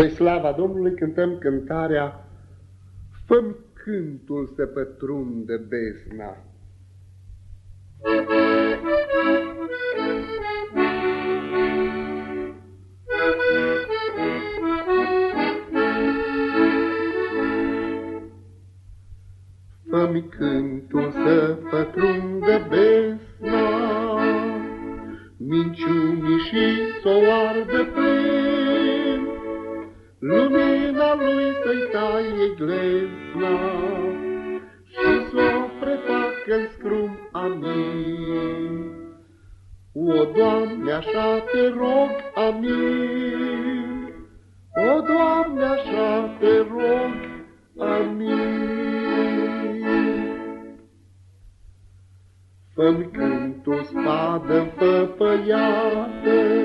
Spre slava Domnului cântăm cântarea Fă-mi cântul să pătrundă besna. Fă-mi cântul să pătrundă besna, Minciunii și s-o ardă plin, Lumina lui să-i taie glezna Și s-o prefacă în scrum amin. O, Doamne, așa te rog, amin. O, Doamne, așa te rog, amin. Fă-mi cântul spadă făpăiată,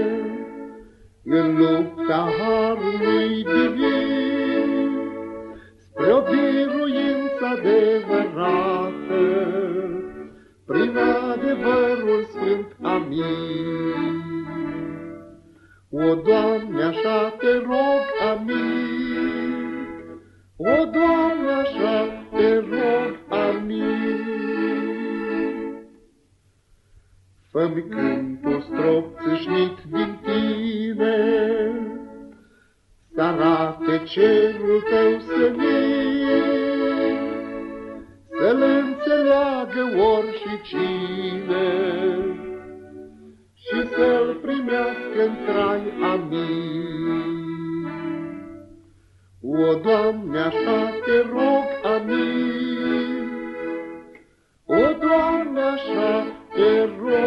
în lupta harului divin, spre o biruință adevărată, prin adevărul sfânt, amin. O, Doamne, așa te rog, amin. O, Doamne, așa te rog, amin. Fă-mi cântul strop țâșnit din arate cerul tău senin, Să-l înțeleagă ori și cine, Și să-l primească în trai, amin. O, Doamne, așa te rog, amin. O, Doamne, așa te rog,